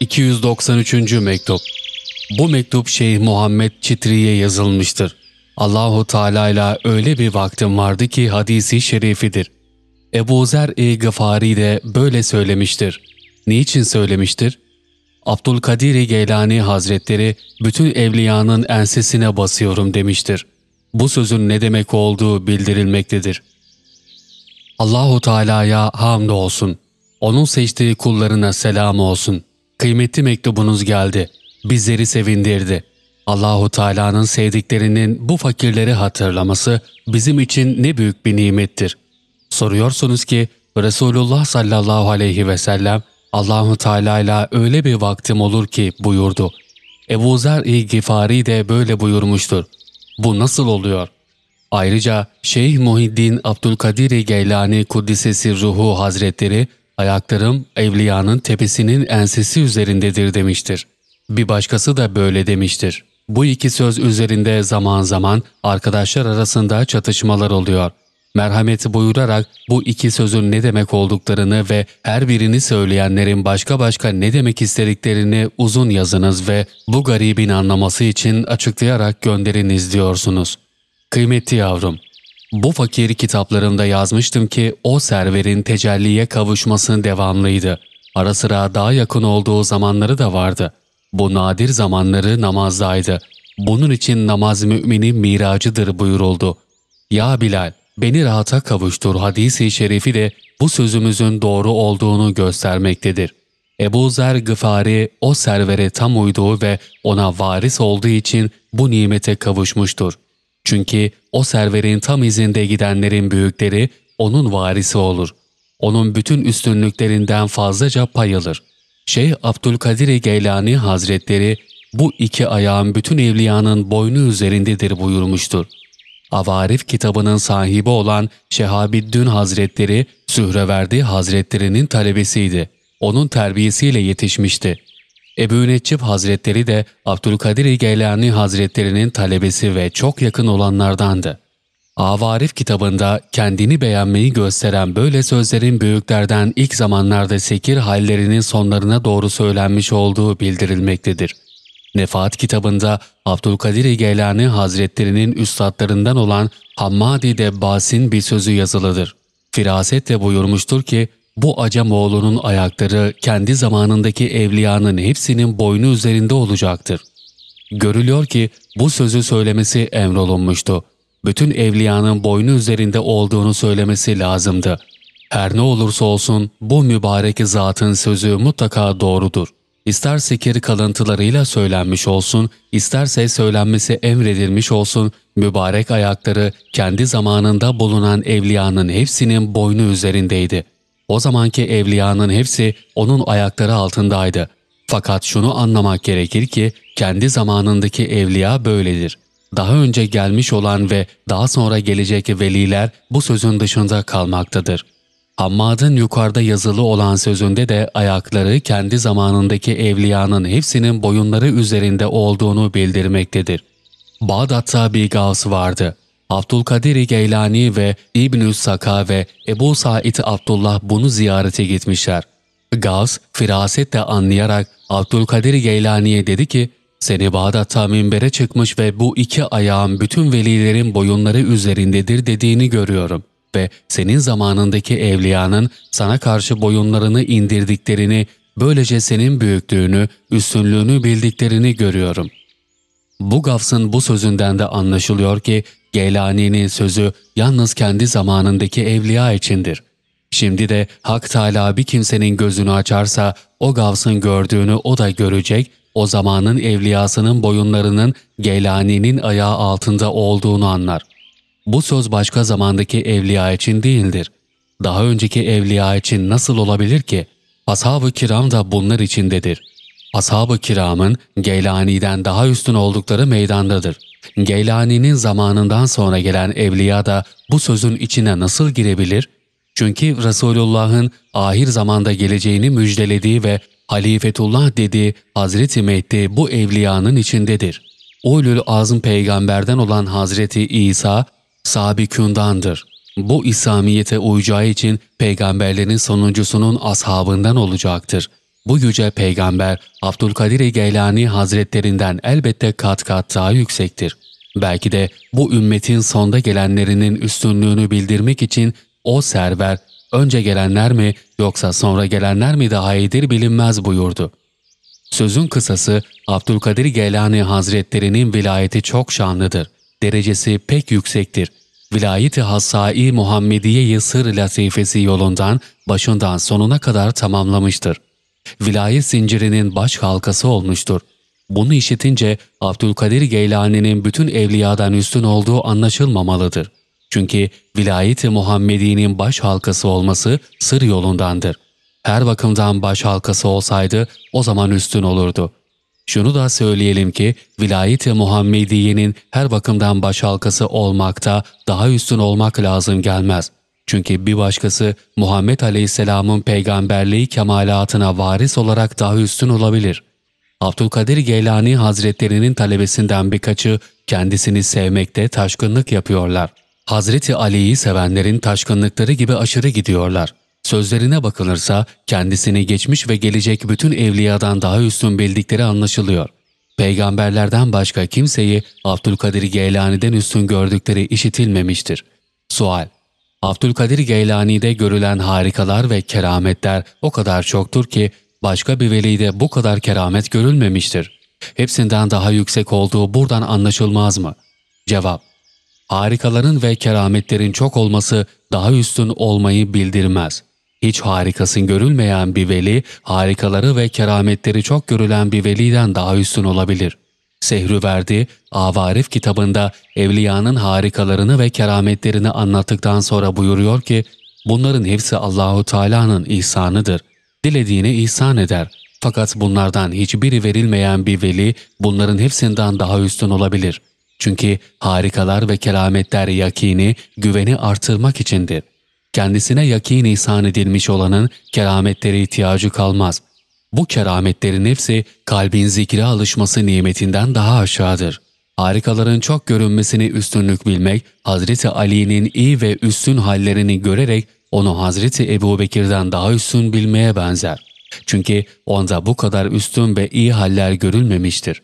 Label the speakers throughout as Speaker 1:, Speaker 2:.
Speaker 1: 293. Mektup Bu mektup Şeyh Muhammed Çitri'ye yazılmıştır. Allahu Teala ile öyle bir vaktim vardı ki hadisi şerifidir. Ebu Zer-i Gıfari de böyle söylemiştir. Niçin söylemiştir? Abdülkadir Geylani Hazretleri bütün evliyanın ensesine basıyorum demiştir. Bu sözün ne demek olduğu bildirilmektedir. Allahu Teala'ya hamd olsun. Onun seçtiği kullarına selam olsun. Kıymetli mektubunuz geldi. Bizleri sevindirdi. Allahu Teala'nın sevdiklerinin bu fakirleri hatırlaması bizim için ne büyük bir nimettir. Soruyorsunuz ki Resulullah sallallahu aleyhi ve sellem Allahu Teala ile öyle bir vaktim olur ki buyurdu. Ebu Zer-i Gifari de böyle buyurmuştur. Bu nasıl oluyor? Ayrıca Şeyh Muhiddin Abdülkadir Geylani Kuddisesi Ruhu Hazretleri ayaklarım evliyanın tepesinin ensesi üzerindedir demiştir. Bir başkası da böyle demiştir. Bu iki söz üzerinde zaman zaman arkadaşlar arasında çatışmalar oluyor. Merhamet buyurarak bu iki sözün ne demek olduklarını ve her birini söyleyenlerin başka başka ne demek istediklerini uzun yazınız ve bu garibin anlaması için açıklayarak gönderiniz diyorsunuz. Kıymetli yavrum, bu fakir kitaplarımda yazmıştım ki o serverin tecelliye kavuşmasının devamlıydı. Ara sıra daha yakın olduğu zamanları da vardı. Bu nadir zamanları namazdaydı. Bunun için namaz müminin miracıdır buyuruldu. Ya Bilal, beni rahata kavuştur hadisi şerifi de bu sözümüzün doğru olduğunu göstermektedir. Ebu Zer Gıfari o servere tam uyduğu ve ona varis olduğu için bu nimete kavuşmuştur. Çünkü o serverin tam izinde gidenlerin büyükleri onun varisi olur. Onun bütün üstünlüklerinden fazlaca pay alır. Şeyh Abdülkadir Geylani Hazretleri bu iki ayağın bütün evliyanın boynu üzerindedir buyurmuştur. Avarif kitabının sahibi olan Şehabiddin Hazretleri Sühreverdi Hazretlerinin talebesiydi. Onun terbiyesiyle yetişmişti. Ebu Neccib Hazretleri de Abdülkadir Geylani Hazretlerinin talebesi ve çok yakın olanlardandı. Avarif kitabında kendini beğenmeyi gösteren böyle sözlerin büyüklerden ilk zamanlarda sekir hallerinin sonlarına doğru söylenmiş olduğu bildirilmektedir. Nefaat kitabında Abdülkadir Geylani Hazretlerinin üstadlarından olan Hammadi Debbas'in bir sözü yazılıdır. Firasetle buyurmuştur ki, bu Acemoğlu'nun ayakları kendi zamanındaki evliyanın hepsinin boynu üzerinde olacaktır. Görülüyor ki bu sözü söylemesi emrolunmuştu. Bütün evliyanın boynu üzerinde olduğunu söylemesi lazımdı. Her ne olursa olsun bu mübarek zatın sözü mutlaka doğrudur. İster sekir kalıntılarıyla söylenmiş olsun, isterse söylenmesi emredilmiş olsun, mübarek ayakları kendi zamanında bulunan evliyanın hepsinin boynu üzerindeydi. O zamanki evliyanın hepsi onun ayakları altındaydı. Fakat şunu anlamak gerekir ki kendi zamanındaki evliya böyledir. Daha önce gelmiş olan ve daha sonra gelecek veliler bu sözün dışında kalmaktadır. Hammad'ın yukarıda yazılı olan sözünde de ayakları kendi zamanındaki evliyanın hepsinin boyunları üzerinde olduğunu bildirmektedir. Bağdat'ta bir gavs vardı. Abdülkadir Geylani ve İbnü Saka ve Ebu Said Abdullah bunu ziyarete gitmişler. Gavs firasetle anlayarak Abdülkadir Geylani'ye dedi ki, seni Bağdat'ta minbere çıkmış ve bu iki ayağın bütün velilerin boyunları üzerindedir dediğini görüyorum ve senin zamanındaki evliyanın sana karşı boyunlarını indirdiklerini, böylece senin büyüklüğünü, üstünlüğünü bildiklerini görüyorum. Bu gafsın bu sözünden de anlaşılıyor ki Geylani'nin sözü yalnız kendi zamanındaki evliya içindir. Şimdi de Hak Teala bir kimsenin gözünü açarsa o gavsın gördüğünü o da görecek, o zamanın evliyasının boyunlarının Geylani'nin ayağı altında olduğunu anlar. Bu söz başka zamandaki evliya için değildir. Daha önceki evliya için nasıl olabilir ki? Ashab-ı kiram da bunlar içindedir. Ashab-ı kiramın Geylani'den daha üstün oldukları meydandadır. Geylani'nin zamanından sonra gelen evliya da bu sözün içine nasıl girebilir? Çünkü Resulullah'ın ahir zamanda geleceğini müjdelediği ve halifetullah dediği Hazreti Mehdi bu evliyanın içindedir. Ulul azım peygamberden olan Hazreti İsa sabikündandır. Bu İslamiyete uyacağı için peygamberlerin sonuncusunun ashabından olacaktır. Bu yüce peygamber Abdülkadir Geylani Hazretlerinden elbette kat kat daha yüksektir. Belki de bu ümmetin sonda gelenlerinin üstünlüğünü bildirmek için o server önce gelenler mi yoksa sonra gelenler mi daha iyidir bilinmez buyurdu. Sözün kısası Abdülkadir Geylani Hazretlerinin vilayeti çok şanlıdır. Derecesi pek yüksektir. Vilayeti Hassai Muhammediye-i Sır Latifesi yolundan başından sonuna kadar tamamlamıştır. Vilayet zincirinin baş halkası olmuştur. Bunu işitince Abdülkadir Geylani'nin bütün evliyadan üstün olduğu anlaşılmamalıdır. Çünkü vilayeti Muhammedi'nin baş halkası olması sır yolundandır. Her bakımdan baş halkası olsaydı o zaman üstün olurdu. Şunu da söyleyelim ki vilayet-i Muhammediye'nin her bakımdan baş halkası olmakta daha üstün olmak lazım gelmez. Çünkü bir başkası Muhammed Aleyhisselam'ın peygamberliği kemalatına varis olarak daha üstün olabilir. Abdülkadir Geylani Hazretlerinin talebesinden birkaçı kendisini sevmekte taşkınlık yapıyorlar. Hazreti Ali'yi sevenlerin taşkınlıkları gibi aşırı gidiyorlar. Sözlerine bakılırsa kendisini geçmiş ve gelecek bütün evliyadan daha üstün bildikleri anlaşılıyor. Peygamberlerden başka kimseyi Abdülkadir Geylani'den üstün gördükleri işitilmemiştir. Sual Abdülkadir Geylani'de görülen harikalar ve kerametler o kadar çoktur ki başka bir velide bu kadar keramet görülmemiştir. Hepsinden daha yüksek olduğu buradan anlaşılmaz mı? Cevap Harikaların ve kerametlerin çok olması daha üstün olmayı bildirmez. Hiç harikasın görülmeyen bir veli, harikaları ve kerametleri çok görülen bir veliden daha üstün olabilir. Sehrüverdi, Avarif kitabında evliyanın harikalarını ve kerametlerini anlattıktan sonra buyuruyor ki, bunların hepsi Allahu Teala'nın ihsanıdır. Dilediğine ihsan eder. Fakat bunlardan hiçbiri verilmeyen bir veli bunların hepsinden daha üstün olabilir. Çünkü harikalar ve kerametler yakini, güveni artırmak içindir. Kendisine yakin ihsan edilmiş olanın kerametlere ihtiyacı kalmaz. Bu kerametlerin hepsi kalbin zikre alışması nimetinden daha aşağıdır. Harikaların çok görünmesini üstünlük bilmek, Hazreti Ali'nin iyi ve üstün hallerini görerek onu Hazreti Ebu Bekir'den daha üstün bilmeye benzer. Çünkü onda bu kadar üstün ve iyi haller görülmemiştir.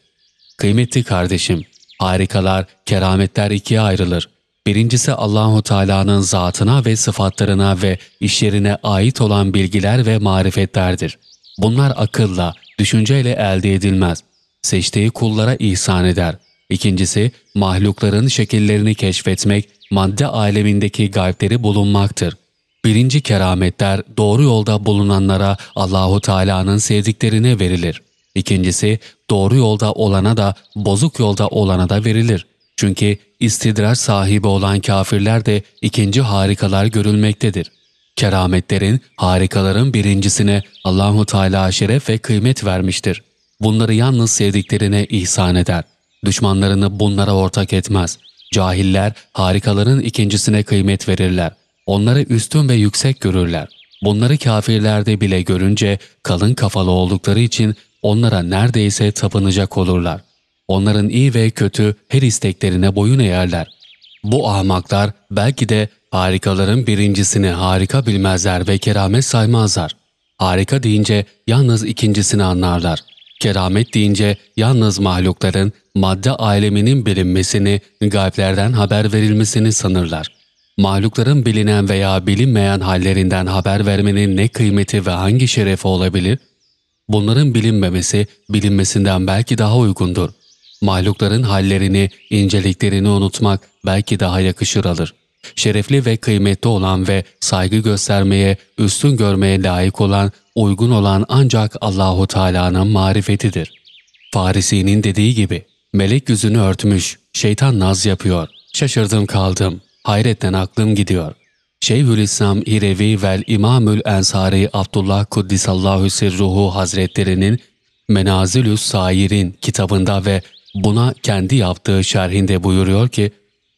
Speaker 1: Kıymetli kardeşim, harikalar, kerametler ikiye ayrılır. Birincisi Allahu Teala'nın zatına ve sıfatlarına ve işlerine ait olan bilgiler ve marifetlerdir. Bunlar akılla, düşünceyle elde edilmez. Seçtiği kullara ihsan eder. İkincisi, mahlukların şekillerini keşfetmek, madde alemindeki gaybleri bulunmaktır. Birinci kerametler doğru yolda bulunanlara Allahu Teala'nın sevdiklerine verilir. İkincisi, doğru yolda olana da bozuk yolda olana da verilir. Çünkü istidrar sahibi olan kafirler de ikinci harikalar görülmektedir. Kerametlerin, harikaların birincisine Allahu Teala şeref ve kıymet vermiştir. Bunları yalnız sevdiklerine ihsan eder. Düşmanlarını bunlara ortak etmez. Cahiller harikaların ikincisine kıymet verirler. Onları üstün ve yüksek görürler. Bunları kafirlerde bile görünce kalın kafalı oldukları için onlara neredeyse tapınacak olurlar. Onların iyi ve kötü her isteklerine boyun eğerler. Bu ahmaklar belki de harikaların birincisini harika bilmezler ve keramet saymazlar. Harika deyince yalnız ikincisini anlarlar. Keramet deyince yalnız mahlukların madde aleminin bilinmesini, gayblerden haber verilmesini sanırlar. Mahlukların bilinen veya bilinmeyen hallerinden haber vermenin ne kıymeti ve hangi şerefi olabilir? Bunların bilinmemesi, bilinmesinden belki daha uygundur. Mahlukların hallerini, inceliklerini unutmak belki daha yakışır alır. Şerefli ve kıymetli olan ve saygı göstermeye, üstün görmeye layık olan, uygun olan ancak Allahu Teala'nın marifetidir. Farisi'nin dediği gibi, melek yüzünü örtmüş, şeytan naz yapıyor. Şaşırdım kaldım, hayretten aklım gidiyor. Şeyhülislam İrevi vel İmamül Ensari Abdullah Kuddisallahu Sirruhu Hazretlerinin Menazilüs Sair'in kitabında ve buna kendi yaptığı şerhinde buyuruyor ki,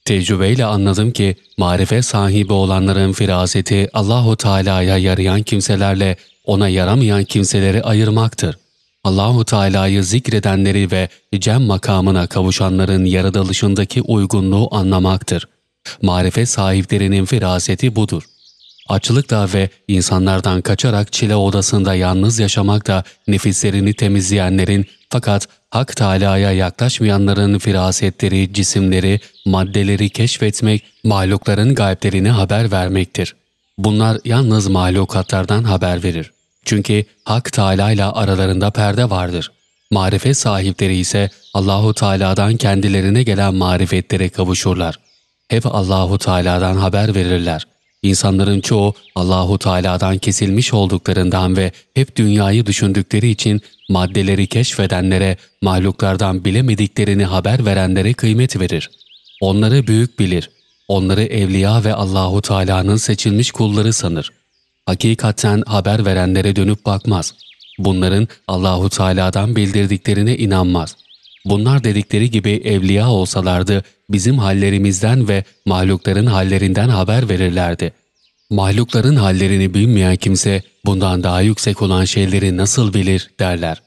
Speaker 1: Tecrübeyle anladım ki marifet sahibi olanların firaseti Allahu Teala'ya yarayan kimselerle ona yaramayan kimseleri ayırmaktır. Allahu Teala'yı zikredenleri ve cem makamına kavuşanların yaratılışındaki uygunluğu anlamaktır. Marifet sahiplerinin firaseti budur. Açlıkla ve insanlardan kaçarak çile odasında yalnız yaşamakla nefislerini temizleyenlerin fakat Hak Teâlâ'ya yaklaşmayanların firasetleri, cisimleri, maddeleri keşfetmek, mahlukların gayblerini haber vermektir. Bunlar yalnız mahlukatlardan haber verir. Çünkü Hak Teâlâ ile aralarında perde vardır. Marifet sahipleri ise Allahu Teala'dan kendilerine gelen marifetlere kavuşurlar. Hep Allahu Teala'dan haber verirler. İnsanların çoğu Allahu Teala'dan kesilmiş olduklarından ve hep dünyayı düşündükleri için maddeleri keşfedenlere, mahluklardan bilemediklerini haber verenlere kıymet verir. Onları büyük bilir. Onları evliya ve Allahu Teala'nın seçilmiş kulları sanır. Hakikaten haber verenlere dönüp bakmaz. Bunların Allahu Teala'dan bildirdiklerine inanmaz. Bunlar dedikleri gibi evliya olsalardı bizim hallerimizden ve mahlukların hallerinden haber verirlerdi. Mahlukların hallerini bilmeyen kimse bundan daha yüksek olan şeyleri nasıl bilir derler.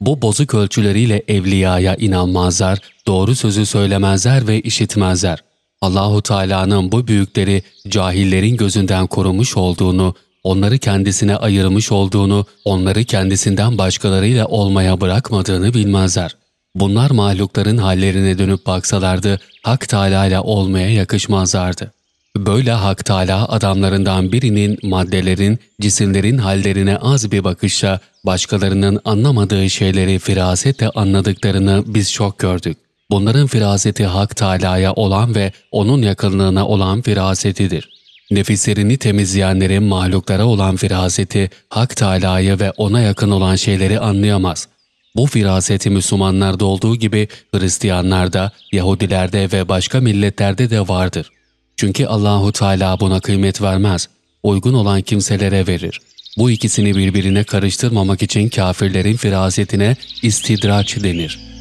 Speaker 1: Bu bozuk ölçüleriyle evliyaya inanmazlar, doğru sözü söylemezler ve işitmezler. Allahu Teala'nın bu büyükleri cahillerin gözünden korumuş olduğunu, onları kendisine ayırmış olduğunu, onları kendisinden başkalarıyla olmaya bırakmadığını bilmezler. Bunlar mahlukların hallerine dönüp baksalardı, Hak Teâlâ ile olmaya yakışmazlardı. Böyle Hak Teâlâ adamlarından birinin maddelerin, cisimlerin hallerine az bir bakışla başkalarının anlamadığı şeyleri firasetle anladıklarını biz çok gördük. Bunların firaseti Hak Teâlâ'ya olan ve O'nun yakınlığına olan firasetidir. Nefislerini temizleyenlerin mahluklara olan firaseti Hak Teâlâ'yı ve O'na yakın olan şeyleri anlayamaz. Bu firaseti Müslümanlarda olduğu gibi Hristiyanlarda, Yahudilerde ve başka milletlerde de vardır. Çünkü Allahu Teala buna kıymet vermez. Uygun olan kimselere verir. Bu ikisini birbirine karıştırmamak için kafirlerin firasetine istidraç denir.''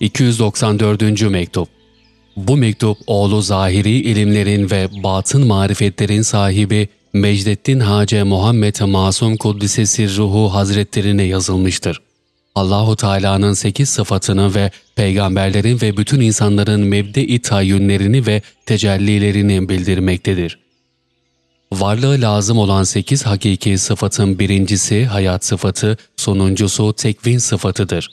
Speaker 1: 294. Mektup Bu mektup oğlu zahiri ilimlerin ve batın marifetlerin sahibi Mecdettin Hace Muhammed Masum Kuddisesi Ruhu Hazretlerine yazılmıştır. Allahu Teala'nın sekiz sıfatını ve peygamberlerin ve bütün insanların mebde-i tayyünlerini ve tecellilerini bildirmektedir. Varlığı lazım olan sekiz hakiki sıfatın birincisi hayat sıfatı, sonuncusu tekvin sıfatıdır.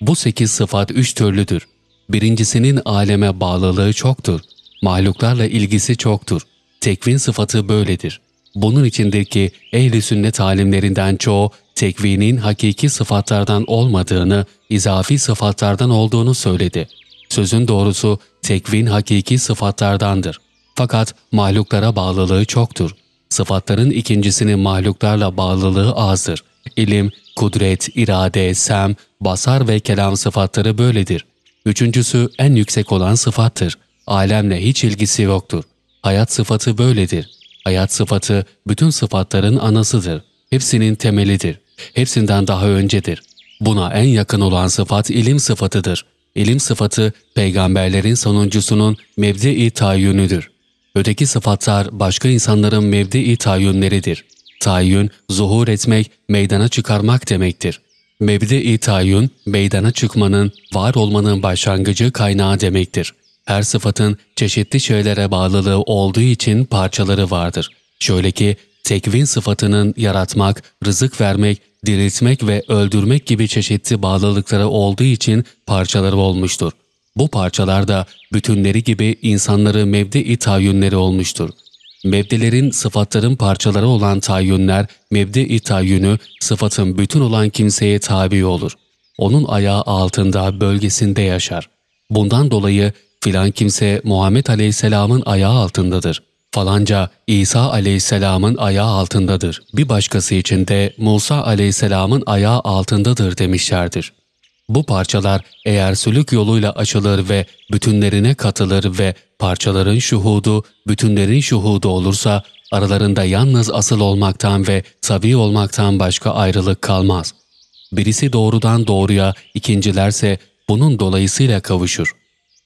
Speaker 1: Bu sekiz sıfat üç türlüdür. Birincisinin aleme bağlılığı çoktur. Mahluklarla ilgisi çoktur. Tekvin sıfatı böyledir. Bunun içindir ki ehli sünnet alimlerinden çoğu tekvinin hakiki sıfatlardan olmadığını, izafi sıfatlardan olduğunu söyledi. Sözün doğrusu tekvin hakiki sıfatlardandır. Fakat mahluklara bağlılığı çoktur. Sıfatların ikincisinin mahluklarla bağlılığı azdır. İlim, kudret, irade, sem, basar ve kelam sıfatları böyledir. Üçüncüsü en yüksek olan sıfattır. Alemle hiç ilgisi yoktur. Hayat sıfatı böyledir. Hayat sıfatı bütün sıfatların anasıdır. Hepsinin temelidir. Hepsinden daha öncedir. Buna en yakın olan sıfat ilim sıfatıdır. İlim sıfatı peygamberlerin sonuncusunun mevdi-i tayyünüdür. Öteki sıfatlar başka insanların mevdi-i tayyünleridir. Tayyün, zuhur etmek, meydana çıkarmak demektir. Mebde-i tayyün, meydana çıkmanın, var olmanın başlangıcı kaynağı demektir. Her sıfatın çeşitli şeylere bağlılığı olduğu için parçaları vardır. Şöyle ki, tekvin sıfatının yaratmak, rızık vermek, diriltmek ve öldürmek gibi çeşitli bağlılıkları olduğu için parçaları olmuştur. Bu parçalar da bütünleri gibi insanları mevde-i tayyünleri olmuştur. Mebdelerin sıfatların parçaları olan tayyünler, mebde-i tayyünü sıfatın bütün olan kimseye tabi olur. Onun ayağı altında, bölgesinde yaşar. Bundan dolayı filan kimse Muhammed Aleyhisselam'ın ayağı altındadır. Falanca İsa Aleyhisselam'ın ayağı altındadır. Bir başkası için de Musa Aleyhisselam'ın ayağı altındadır demişlerdir. Bu parçalar eğer sülük yoluyla açılır ve bütünlerine katılır ve parçaların şuhudu, bütünlerin şuhudu olursa aralarında yalnız asıl olmaktan ve tabi olmaktan başka ayrılık kalmaz. Birisi doğrudan doğruya, ikincilerse bunun dolayısıyla kavuşur.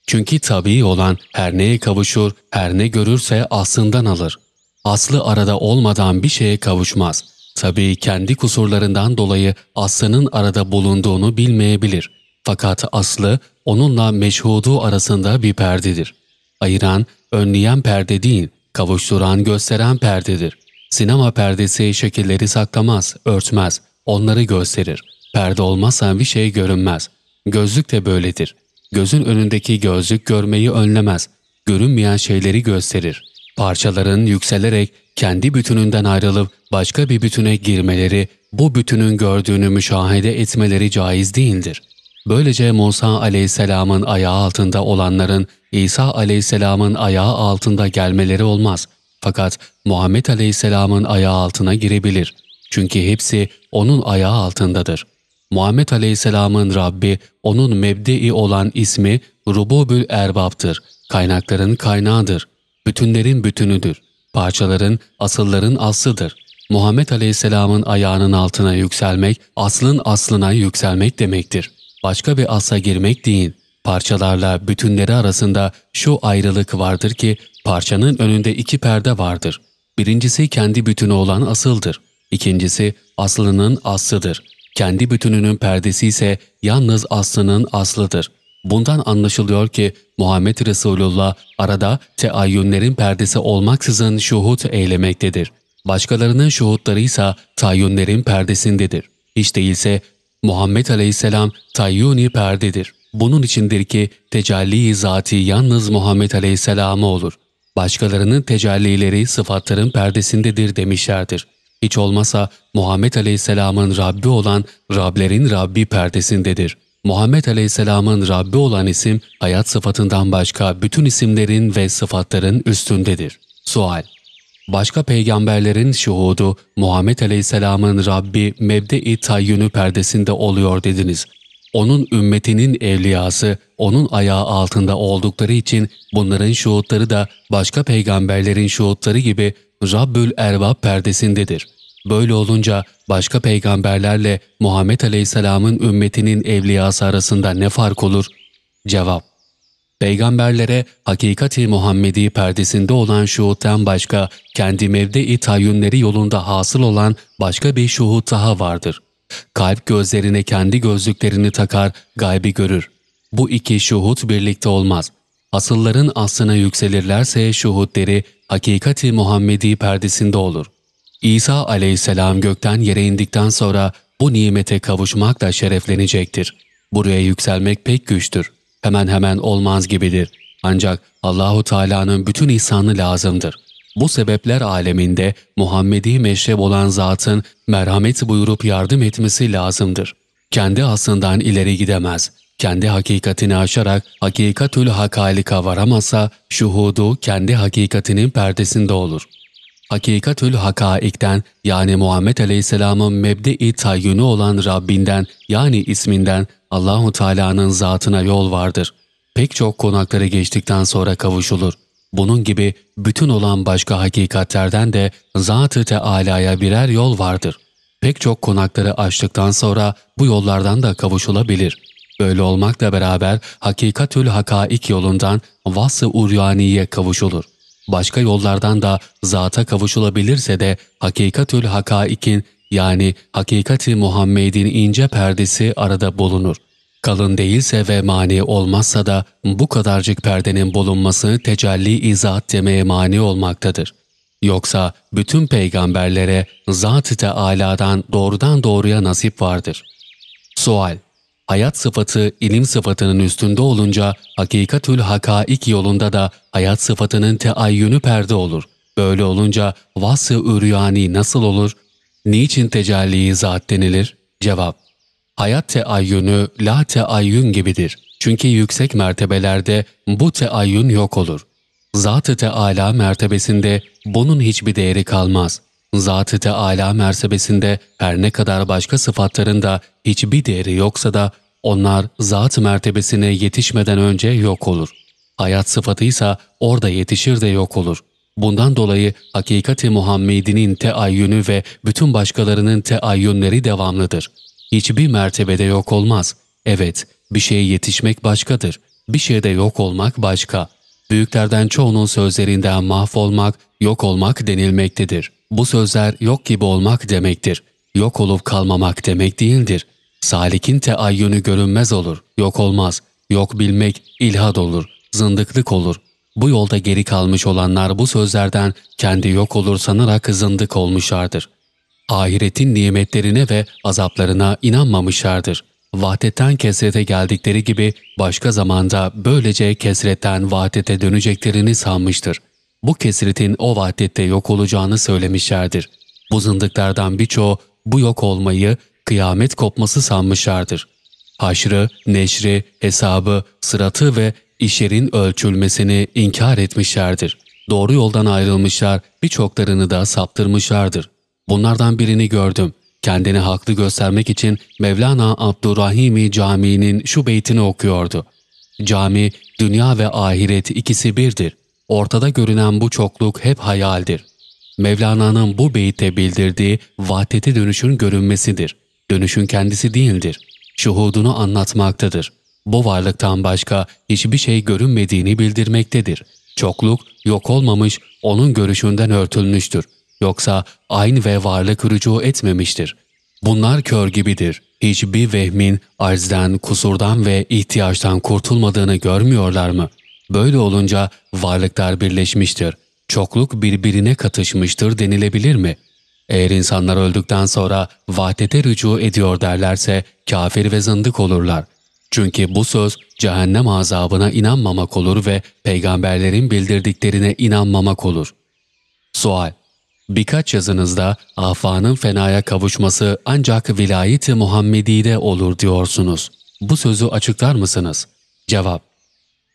Speaker 1: Çünkü tabii olan her neye kavuşur, her ne görürse aslından alır. Aslı arada olmadan bir şeye kavuşmaz. Tabii kendi kusurlarından dolayı aslının arada bulunduğunu bilmeyebilir. Fakat aslı onunla meşhudu arasında bir perdedir. Ayıran, önleyen perde değil, kavuşturan, gösteren perdedir. Sinema perdesi şekilleri saklamaz, örtmez, onları gösterir. Perde olmazsa bir şey görünmez. Gözlük de böyledir. Gözün önündeki gözlük görmeyi önlemez. Görünmeyen şeyleri gösterir. Parçaların yükselerek kendi bütününden ayrılıp başka bir bütüne girmeleri, bu bütünün gördüğünü müşahede etmeleri caiz değildir. Böylece Musa aleyhisselamın ayağı altında olanların İsa aleyhisselamın ayağı altında gelmeleri olmaz. Fakat Muhammed aleyhisselamın ayağı altına girebilir. Çünkü hepsi onun ayağı altındadır. Muhammed aleyhisselamın Rabbi, onun mebdei olan ismi Rububül Erbab'tır. Kaynakların kaynağıdır. Bütünlerin bütünüdür. Parçaların, asılların aslıdır. Muhammed aleyhisselamın ayağının altına yükselmek, aslın aslına yükselmek demektir. Başka bir asla girmek değil. Parçalarla bütünleri arasında şu ayrılık vardır ki, parçanın önünde iki perde vardır. Birincisi kendi bütünü olan asıldır. İkincisi aslının aslıdır. Kendi bütününün perdesi ise yalnız aslının aslıdır. Bundan anlaşılıyor ki Muhammed Resulullah arada teayyünlerin perdesi olmaksızın şuhut eylemektedir. Başkalarının şuhutları ise tayyünlerin perdesindedir. Hiç değilse Muhammed Aleyhisselam tayyuni perdedir. Bunun içindir ki tecelli zati yalnız Muhammed Aleyhisselam'a olur. Başkalarının tecellileri sıfatların perdesindedir demişlerdir. Hiç olmasa Muhammed Aleyhisselam'ın Rabbi olan Rablerin Rabbi perdesindedir. Muhammed Aleyhisselam'ın Rabbi olan isim hayat sıfatından başka bütün isimlerin ve sıfatların üstündedir. Sual Başka peygamberlerin şuhudu Muhammed Aleyhisselam'ın Rabbi mebde-i tayyünü perdesinde oluyor dediniz. Onun ümmetinin evliyası onun ayağı altında oldukları için bunların şuhutları da başka peygamberlerin şuhutları gibi Rabbül Erbab perdesindedir. Böyle olunca başka peygamberlerle Muhammed Aleyhisselam'ın ümmetinin evliyası arasında ne fark olur? Cevap Peygamberlere hakikati Muhammedi perdesinde olan şuhuttan başka kendi mevde-i tayyünleri yolunda hasıl olan başka bir şuhut daha vardır. Kalp gözlerine kendi gözlüklerini takar, gaybi görür. Bu iki şuhut birlikte olmaz. Asılların aslına yükselirlerse şuhutleri hakikati Muhammedi perdesinde olur. İsa aleyhisselam gökten yere indikten sonra bu nimete kavuşmakla şereflenecektir. Buraya yükselmek pek güçtür. Hemen hemen olmaz gibidir. Ancak Allahu Teala'nın bütün ihsanı lazımdır. Bu sebepler aleminde Muhammedi meşrep olan zatın merhamet buyurup yardım etmesi lazımdır. Kendi aslından ileri gidemez. Kendi hakikatini aşarak hakikatül hakalika varamazsa şuhudu kendi hakikatinin perdesinde olur.'' Hakikatül hakaikten yani Muhammed Aleyhisselam'ın mebde-i tayyünü olan Rabbinden yani isminden Allahu Teala'nın zatına yol vardır. Pek çok konakları geçtikten sonra kavuşulur. Bunun gibi bütün olan başka hakikatlerden de Zat-ı Teala'ya birer yol vardır. Pek çok konakları açtıktan sonra bu yollardan da kavuşulabilir. Böyle olmakla beraber hakikatül hakaik yolundan vas-ı uryaniye kavuşulur. Başka yollardan da zata kavuşulabilirse de hakikatül hakaikin yani hakikati Muhammed'in ince perdesi arada bulunur. Kalın değilse ve mani olmazsa da bu kadarcık perdenin bulunması tecelli izat demeye mani olmaktadır. Yoksa bütün peygamberlere Zat-ı doğrudan doğruya nasip vardır. Sual hayat sıfatı ilim sıfatının üstünde olunca hakikatül hakaik yolunda da hayat sıfatının teayyünü perde olur. Böyle olunca vas-ı üryani nasıl olur? Niçin tecelli zat denilir? Cevap Hayat teayyünü la teayyün gibidir. Çünkü yüksek mertebelerde bu teayyün yok olur. Zat-ı Teala mertebesinde bunun hiçbir değeri kalmaz. Zat-ı Teala mertebesinde her ne kadar başka sıfatların da hiçbir değeri yoksa da onlar zat mertebesine yetişmeden önce yok olur. Hayat sıfatıysa orada yetişir de yok olur. Bundan dolayı hakikati Muhammedi'nin teayyünü ve bütün başkalarının teayyünleri devamlıdır. Hiçbir mertebede yok olmaz. Evet, bir şeye yetişmek başkadır. Bir şeyde yok olmak başka. Büyüklerden çoğunun sözlerinden mahvolmak, yok olmak denilmektedir. Bu sözler yok gibi olmak demektir. Yok olup kalmamak demek değildir. Salik'in teayyünü görünmez olur, yok olmaz. Yok bilmek ilhad olur, zındıklık olur. Bu yolda geri kalmış olanlar bu sözlerden kendi yok olur sanarak zındık olmuşlardır. Ahiretin nimetlerine ve azaplarına inanmamışlardır. Vahdetten kesrete geldikleri gibi başka zamanda böylece kesretten vahdete döneceklerini sanmıştır. Bu kesretin o vahdette yok olacağını söylemişlerdir. Bu zındıklardan birçoğu bu yok olmayı kıyamet kopması sanmışlardır. Haşrı, neşri, hesabı, sıratı ve işlerin ölçülmesini inkar etmişlerdir. Doğru yoldan ayrılmışlar, birçoklarını da saptırmışlardır. Bunlardan birini gördüm. Kendini haklı göstermek için Mevlana Abdurrahimi Camii'nin şu beytini okuyordu. Cami, dünya ve ahiret ikisi birdir. Ortada görünen bu çokluk hep hayaldir. Mevlana'nın bu beyte bildirdiği vahdete dönüşün görünmesidir. Dönüşün kendisi değildir. Şuhudunu anlatmaktadır. Bu varlıktan başka hiçbir şey görünmediğini bildirmektedir. Çokluk yok olmamış, onun görüşünden örtülmüştür. Yoksa aynı ve varlık rücu etmemiştir. Bunlar kör gibidir. Hiçbir vehmin arzden, kusurdan ve ihtiyaçtan kurtulmadığını görmüyorlar mı? Böyle olunca varlıklar birleşmiştir. Çokluk birbirine katışmıştır denilebilir mi? Eğer insanlar öldükten sonra vahdete rücu ediyor derlerse kafir ve zındık olurlar. Çünkü bu söz cehennem azabına inanmamak olur ve peygamberlerin bildirdiklerine inanmamak olur. Sual Birkaç yazınızda afanın fenaya kavuşması ancak vilayet-i Muhammedi'de olur diyorsunuz. Bu sözü açıklar mısınız? Cevap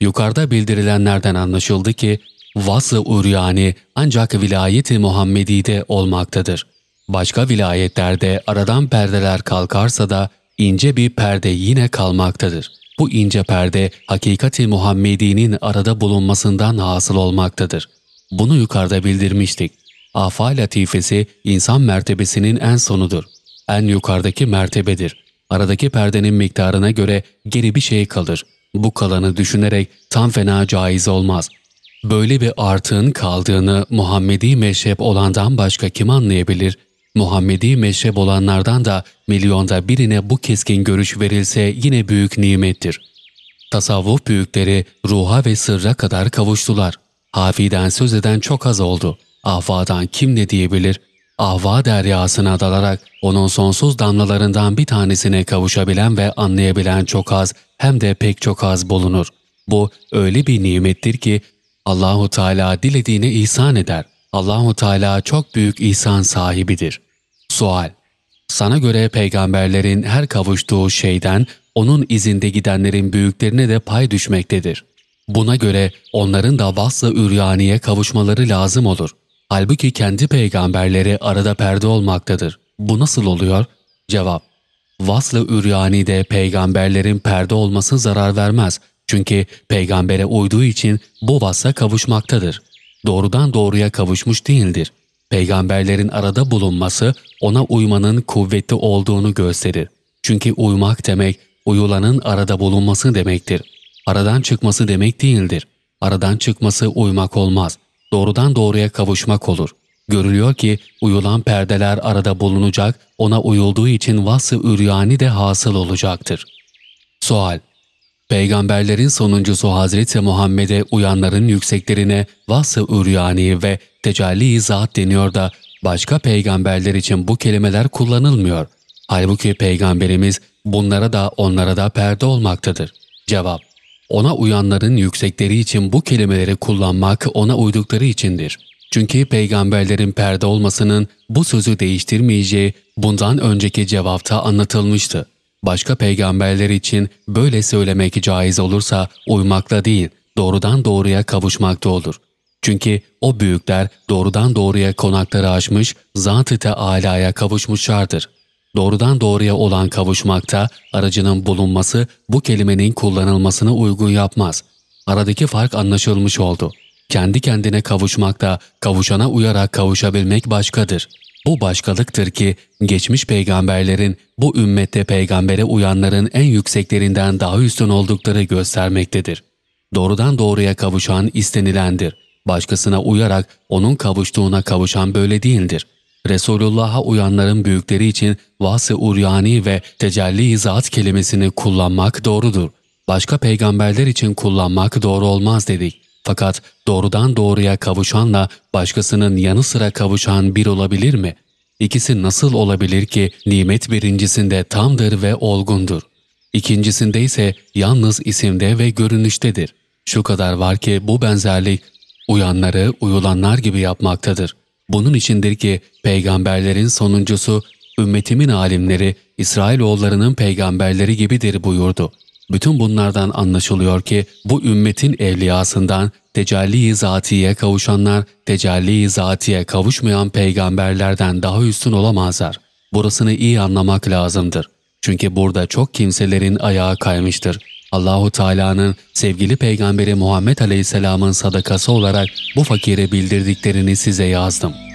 Speaker 1: Yukarıda bildirilenlerden anlaşıldı ki vas-ı uryani ancak vilayet-i Muhammedi'de olmaktadır. Başka vilayetlerde aradan perdeler kalkarsa da ince bir perde yine kalmaktadır. Bu ince perde hakikati Muhammedi'nin arada bulunmasından hasıl olmaktadır. Bunu yukarıda bildirmiştik. Afa latifesi insan mertebesinin en sonudur. En yukarıdaki mertebedir. Aradaki perdenin miktarına göre geri bir şey kalır. Bu kalanı düşünerek tam fena caiz olmaz. Böyle bir artığın kaldığını Muhammedi meşrep olandan başka kim anlayabilir? Muhammedi meşrep olanlardan da milyonda birine bu keskin görüş verilse yine büyük nimettir. Tasavvuf büyükleri ruha ve sırra kadar kavuştular. Hafiden söz eden çok az oldu. Ahvadan kim ne diyebilir? Ahva deryasına dalarak onun sonsuz damlalarından bir tanesine kavuşabilen ve anlayabilen çok az hem de pek çok az bulunur. Bu öyle bir nimettir ki Allahu Teala dilediğine ihsan eder. Allahu Teala çok büyük ihsan sahibidir. Sual Sana göre peygamberlerin her kavuştuğu şeyden onun izinde gidenlerin büyüklerine de pay düşmektedir. Buna göre onların da vaslı üryaniye kavuşmaları lazım olur. Halbuki kendi peygamberleri arada perde olmaktadır. Bu nasıl oluyor? Cevap Vaslı üryani peygamberlerin perde olması zarar vermez. Çünkü peygambere uyduğu için bu vasla kavuşmaktadır. Doğrudan doğruya kavuşmuş değildir. Peygamberlerin arada bulunması ona uymanın kuvvetli olduğunu gösterir. Çünkü uymak demek uyulanın arada bulunması demektir. Aradan çıkması demek değildir. Aradan çıkması uymak olmaz. Doğrudan doğruya kavuşmak olur. Görülüyor ki uyulan perdeler arada bulunacak, ona uyulduğu için vası üryani de hasıl olacaktır. Sual Peygamberlerin sonuncusu Hazreti Muhammed'e uyanların yükseklerine vası üryani ve tecelli zat deniyor da başka peygamberler için bu kelimeler kullanılmıyor. Halbuki peygamberimiz bunlara da onlara da perde olmaktadır. Cevap Ona uyanların yüksekleri için bu kelimeleri kullanmak ona uydukları içindir. Çünkü peygamberlerin perde olmasının bu sözü değiştirmeyeceği bundan önceki cevapta anlatılmıştı. Başka peygamberler için böyle söylemek caiz olursa uymakla değil, doğrudan doğruya kavuşmakta olur. Çünkü o büyükler doğrudan doğruya konakları açmış, Zat-ı kavuşmuşlardır. Doğrudan doğruya olan kavuşmakta aracının bulunması bu kelimenin kullanılmasına uygun yapmaz. Aradaki fark anlaşılmış oldu. kendi kendine kavuşmakta, kavuşana uyarak kavuşabilmek başkadır. Bu başkalıktır ki geçmiş peygamberlerin bu ümmette peygambere uyanların en yükseklerinden daha üstün oldukları göstermektedir. Doğrudan doğruya kavuşan istenilendir. Başkasına uyarak onun kavuştuğuna kavuşan böyle değildir. Resulullah'a uyanların büyükleri için vas-ı uryani ve tecelli zat kelimesini kullanmak doğrudur. Başka peygamberler için kullanmak doğru olmaz dedik. Fakat doğrudan doğruya kavuşanla başkasının yanı sıra kavuşan bir olabilir mi? İkisi nasıl olabilir ki nimet birincisinde tamdır ve olgundur. İkincisinde ise yalnız isimde ve görünüştedir. Şu kadar var ki bu benzerlik uyanları uyulanlar gibi yapmaktadır. Bunun içindir ki peygamberlerin sonuncusu ümmetimin alimleri İsrailoğullarının peygamberleri gibidir buyurdu. Bütün bunlardan anlaşılıyor ki bu ümmetin evliyasından tecelli-i zatiye kavuşanlar tecelli-i zatiye kavuşmayan peygamberlerden daha üstün olamazlar. Burasını iyi anlamak lazımdır. Çünkü burada çok kimselerin ayağı kaymıştır. Allahu Teala'nın sevgili peygamberi Muhammed Aleyhisselam'ın sadakası olarak bu fakire bildirdiklerini size yazdım.''